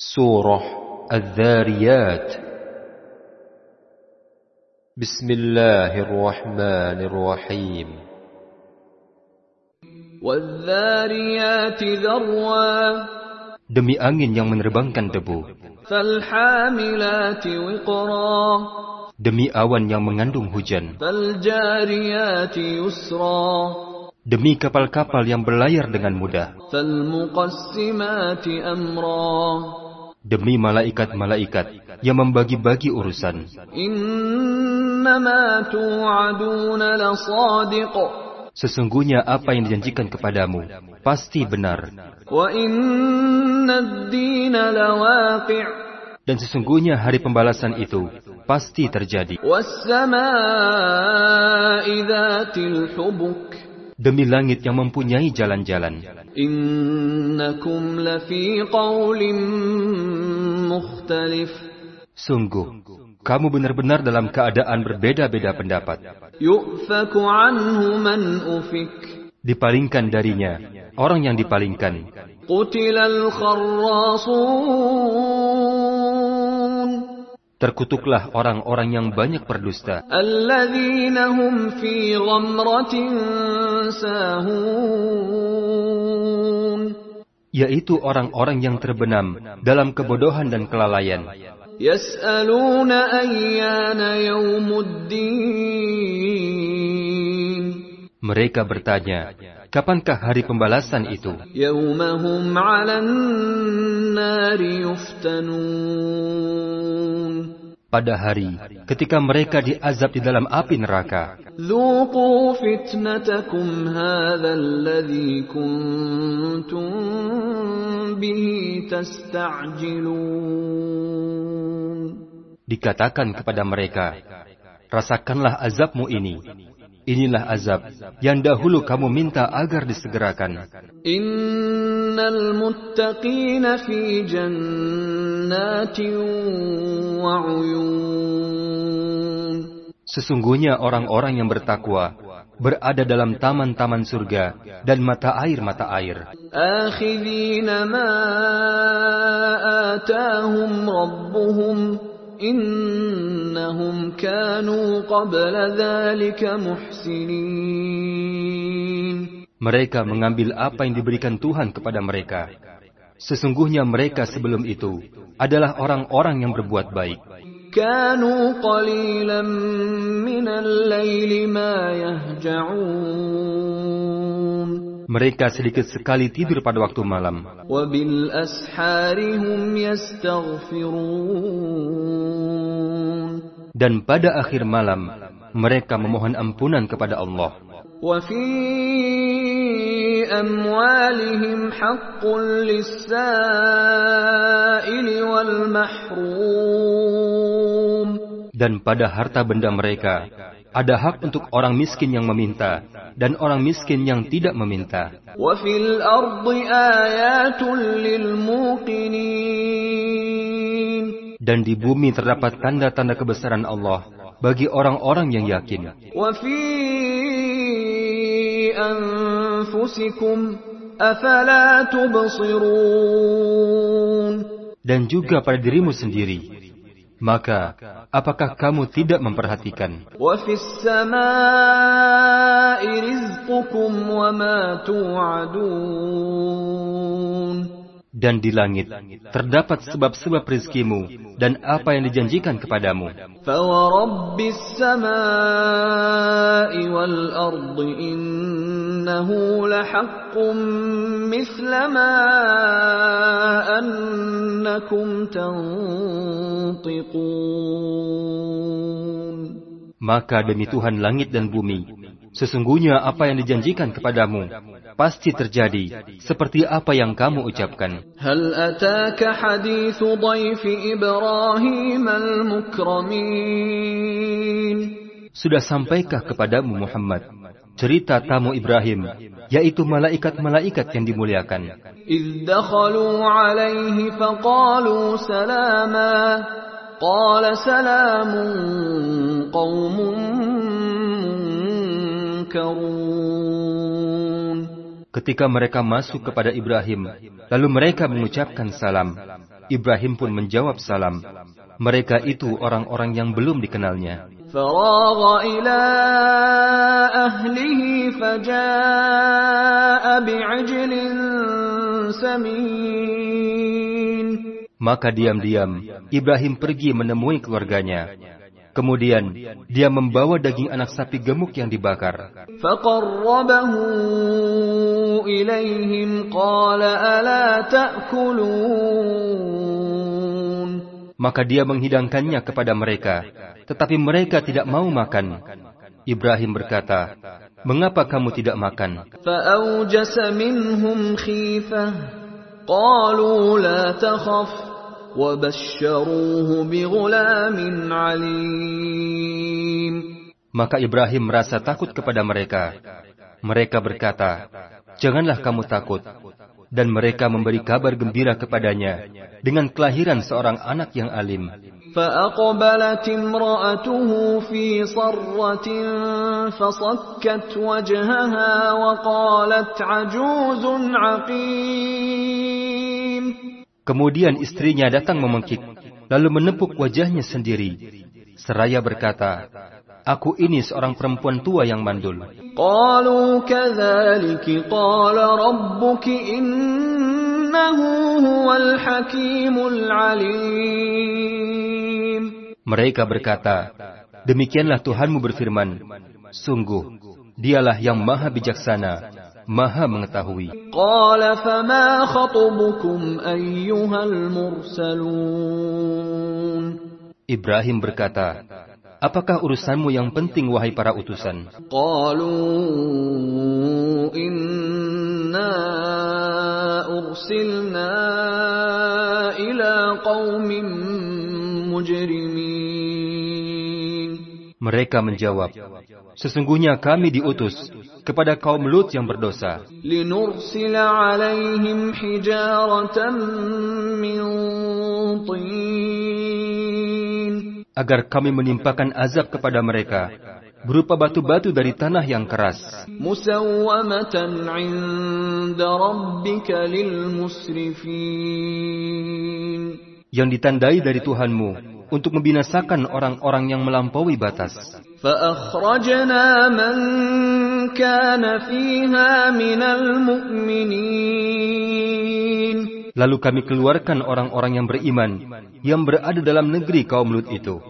سورة الذاريات بسم الله الرحمن الرحيم والذاريات ذروا Demi angin yang menerbangkan debu, فالحاملات وقرا demi awan yang mengandung hujan, فالجاريات يسرا demi kapal-kapal yang berlayar dengan mudah, فالمقسمات أمرا demi malaikat-malaikat yang membagi-bagi urusan. Sesungguhnya apa yang dijanjikan kepadamu pasti benar. Dan sesungguhnya hari pembalasan itu pasti terjadi demi langit yang mempunyai jalan-jalan. Sungguh, kamu benar-benar dalam keadaan berbeda-beda pendapat. Dipalingkan darinya, orang yang dipalingkan. Terkutuklah orang-orang yang banyak berdusta ساهون yaitu orang-orang yang terbenam dalam kebodohan dan kelalaian. يسألون أيان يوم الدين Mereka bertanya, kapankah hari pembalasan itu? pada hari ketika mereka diazab di dalam api neraka. Dikatakan kepada mereka, rasakanlah azabmu ini. Inilah azab yang dahulu kamu minta agar disegerakan. Innal muttaqina fi jannah جنات وعيون Sesungguhnya orang-orang yang bertakwa berada dalam taman-taman surga dan mata air-mata air. آخذين ما آتاهم ربهم إنهم كانوا قبل ذلك محسنين Mereka mengambil apa yang diberikan Tuhan kepada mereka. Sesungguhnya mereka sebelum itu adalah orang-orang yang berbuat baik. Mereka sedikit sekali tidur pada waktu malam. Dan pada akhir malam, mereka memohon ampunan kepada Allah. وفي أموالهم حق للسائل والمحروم Dan pada harta benda mereka, ada hak untuk orang miskin yang meminta, dan orang miskin yang tidak meminta. وفي الأرض آيات للموقنين Dan di bumi terdapat tanda-tanda kebesaran Allah bagi orang-orang yang yakin. وفي أنفسكم أفلا تبصرون Dan juga pada dirimu sendiri. Maka, apakah kamu tidak memperhatikan? وفي السماء رزقكم وما توعدون Dan di langit terdapat sebab-sebab rizkimu dan apa yang dijanjikan kepadamu. فورب السماء والأرض innahu lahaqqum mithla ma annakum tantiqun. Maka demi Tuhan langit dan bumi, sesungguhnya apa yang dijanjikan kepadamu pasti terjadi seperti apa yang kamu ucapkan. Hal ataka hadithu dhaifi Ibrahim al-mukramin. Sudah sampaikah kepadamu Muhammad cerita tamu Ibrahim, yaitu malaikat-malaikat yang dimuliakan. Ketika mereka masuk kepada Ibrahim, lalu mereka mengucapkan salam. Ibrahim pun menjawab salam. Mereka itu orang-orang yang belum dikenalnya. فراغ إلى أهله فجاء بعجل سمين Maka diam-diam Ibrahim pergi menemui keluarganya. Kemudian dia membawa daging anak sapi gemuk yang dibakar. فقربه إليهم قال ألا تأكلون maka dia menghidangkannya kepada mereka, tetapi mereka tidak mau makan. Ibrahim berkata, "Mengapa kamu tidak makan?" Maka Ibrahim merasa takut kepada mereka. Mereka berkata, "Janganlah kamu takut, Dan mereka memberi kabar gembira kepadanya dengan kelahiran seorang anak yang alim. فأقبلت امرأته في صرة فصكت وجهها وقالت عجوز عقيم Kemudian istrinya datang memengkik, lalu menepuk wajahnya sendiri. Seraya berkata, aku ini seorang perempuan tua yang mandul. Mereka berkata, demikianlah Tuhanmu berfirman, sungguh dialah yang maha bijaksana, maha mengetahui. Ibrahim berkata, Apakah urusanmu yang penting, wahai para utusan? Mereka menjawab, Sesungguhnya kami diutus kepada kaum Lut yang berdosa. Linursila alaihim hijaratan min tin agar kami menimpakan azab kepada mereka, berupa batu-batu dari tanah yang keras, مسومة عند ربك للمسرفين yang ditandai dari Tuhanmu untuk membinasakan orang-orang yang melampaui batas. فأخرجنا من كان فيها من المؤمنين Lalu kami keluarkan orang-orang yang beriman, yang berada dalam negeri kaum Lut itu.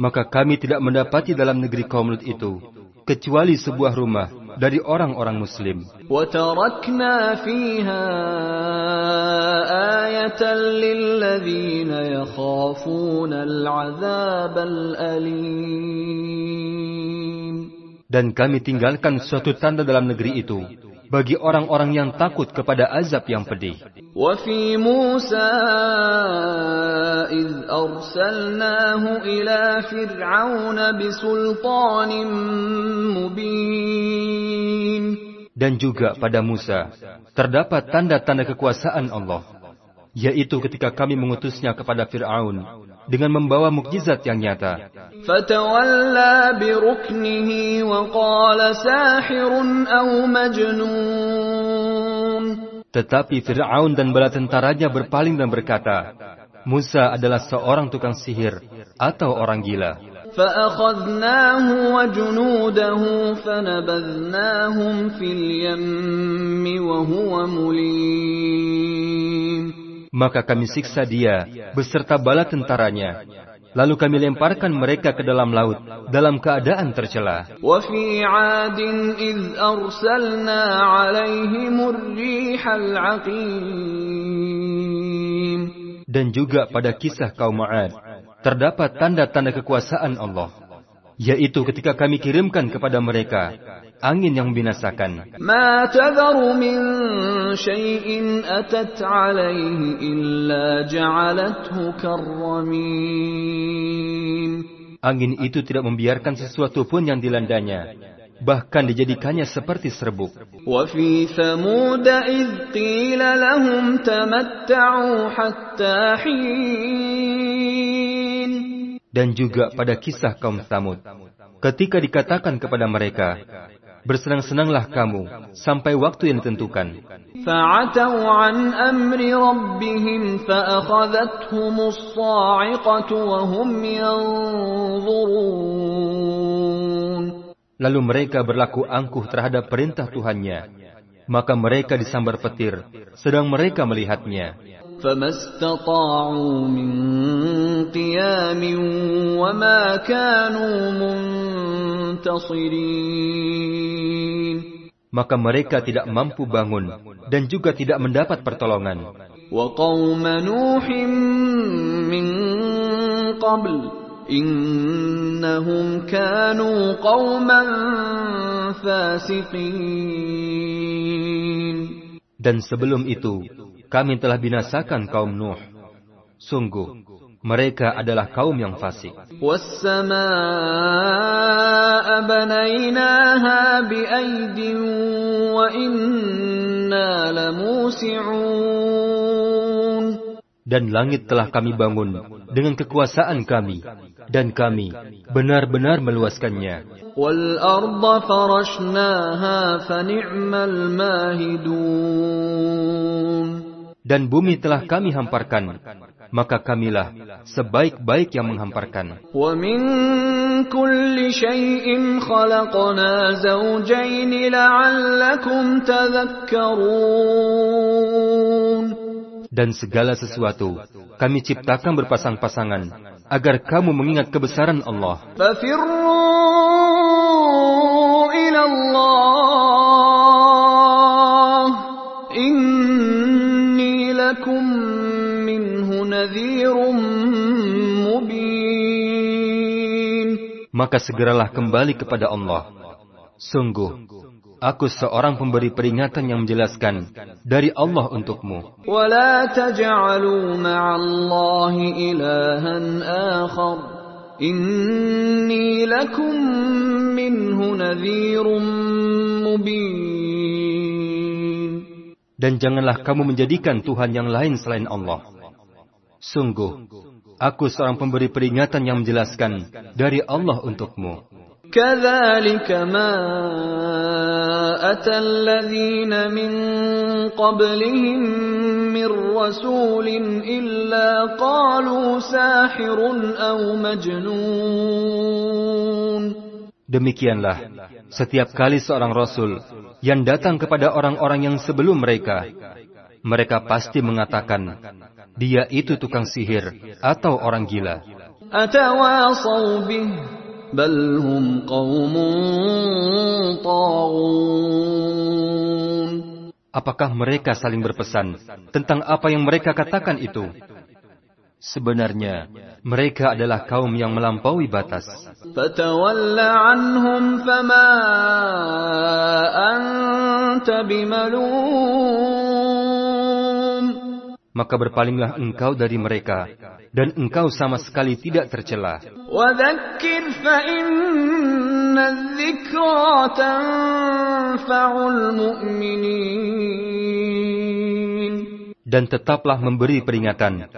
Maka kami tidak mendapati dalam negeri kaum Lut itu kecuali sebuah rumah dari orang-orang Muslim. وتركنا يخافون العذاب الأليم Dan kami tinggalkan suatu tanda dalam negeri itu bagi orang-orang yang takut kepada azab yang pedih. وفي موسى إذ أرسلناه إلى فرعون بسلطان مبين Dan juga pada Musa terdapat tanda-tanda kekuasaan Allah, yaitu ketika kami mengutusnya kepada Fir'aun dengan membawa mukjizat yang nyata. فتولى بركنه وقال ساحر أو مجنون Tetapi Fir'aun dan bala tentaranya berpaling dan berkata, Musa adalah seorang tukang sihir atau orang gila. فأخذناه maka kami siksa dia beserta bala tentaranya. Lalu kami lemparkan mereka ke dalam laut dalam keadaan tercela. Dan juga pada kisah kaum Ma'ad, terdapat tanda-tanda kekuasaan Allah, yaitu ketika kami kirimkan kepada mereka angin yang membinasakan. ما تذر من شيء أتت عليه إلا جعلته كالرميم Angin itu tidak membiarkan sesuatu pun yang dilandanya, bahkan dijadikannya seperti serbuk. وفي ثمود إذ قيل لهم تمتعوا حتى حين Dan juga pada kisah kaum Samud, Ketika dikatakan kepada mereka, bersenang-senanglah kamu sampai waktu yang ditentukan. فعتوا عن أمر ربهم فأخذتهم الصاعقة وهم ينظرون Lalu mereka berlaku angkuh terhadap perintah Tuhannya. Maka mereka disambar petir, sedang mereka melihatnya. فما استطاعوا من قيام وما كانوا منتصرين Maka mereka tidak mampu bangun dan juga tidak mendapat pertolongan. وقوم نوح من قبل إنهم كانوا قوما فاسقين Dan sebelum itu, kami telah binasakan kaum Nuh. Sungguh, mereka adalah kaum yang fasik. Dan langit telah kami bangun dengan kekuasaan kami, dan kami benar-benar meluaskannya. Dan bumi telah kami hamparkan, maka kamilah sebaik-baik yang menghamparkan. Dan segala sesuatu kami ciptakan berpasang-pasangan agar kamu mengingat kebesaran Allah. Maka segeralah kembali kepada Allah. Sungguh, aku seorang pemberi peringatan yang menjelaskan dari Allah untukmu. ولا تجعلوا مع الله إلها آخر إني لكم منه نذير مبين Dan janganlah kamu menjadikan Tuhan yang lain selain Allah. Sungguh, aku seorang pemberi peringatan yang menjelaskan dari Allah untukmu. كذلك ما أتى الذين من قبلهم من رسول إلا قالوا ساحر أو مجنون Demikianlah, setiap kali seorang Rasul yang datang kepada orang-orang yang sebelum mereka, mereka pasti mengatakan, dia itu tukang sihir atau orang gila. Apakah mereka saling berpesan tentang apa yang mereka katakan itu? Sebenarnya, mereka adalah kaum yang melampaui batas Maka berpalinglah engkau dari mereka, dan engkau sama sekali tidak tercela. وذكر فإن الذكرى تنفع المؤمنين Dan tetaplah memberi peringatan,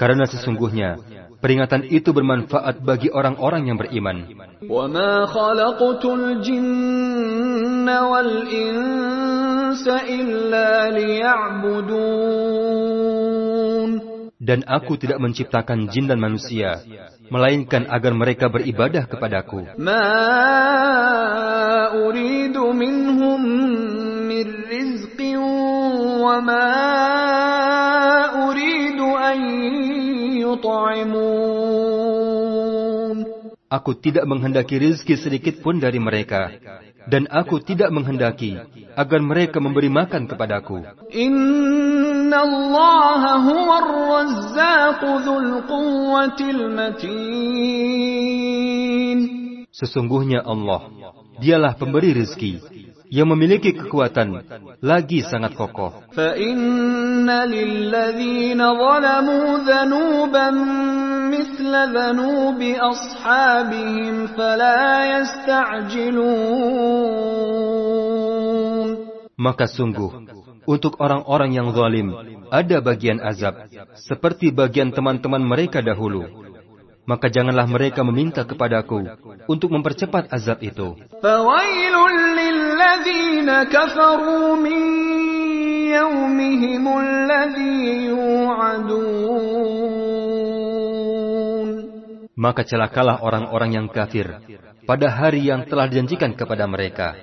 karena sesungguhnya peringatan itu bermanfaat bagi orang-orang yang beriman. وما خلقت الجن والإنس إلا ليعبدون dan aku tidak menciptakan jin dan manusia, melainkan agar mereka beribadah kepadaku. Aku tidak menghendaki rizki sedikit pun dari mereka, dan aku tidak menghendaki agar mereka memberi makan kepadaku. Sesungguhnya Allah, dialah pemberi rizki yang memiliki kekuatan lagi sangat kokoh. Maka sungguh untuk orang-orang yang zalim, ada bagian azab, seperti bagian teman-teman mereka dahulu. Maka janganlah mereka meminta kepadaku untuk mempercepat azab itu. Maka celakalah orang-orang yang kafir pada hari yang telah dijanjikan kepada mereka.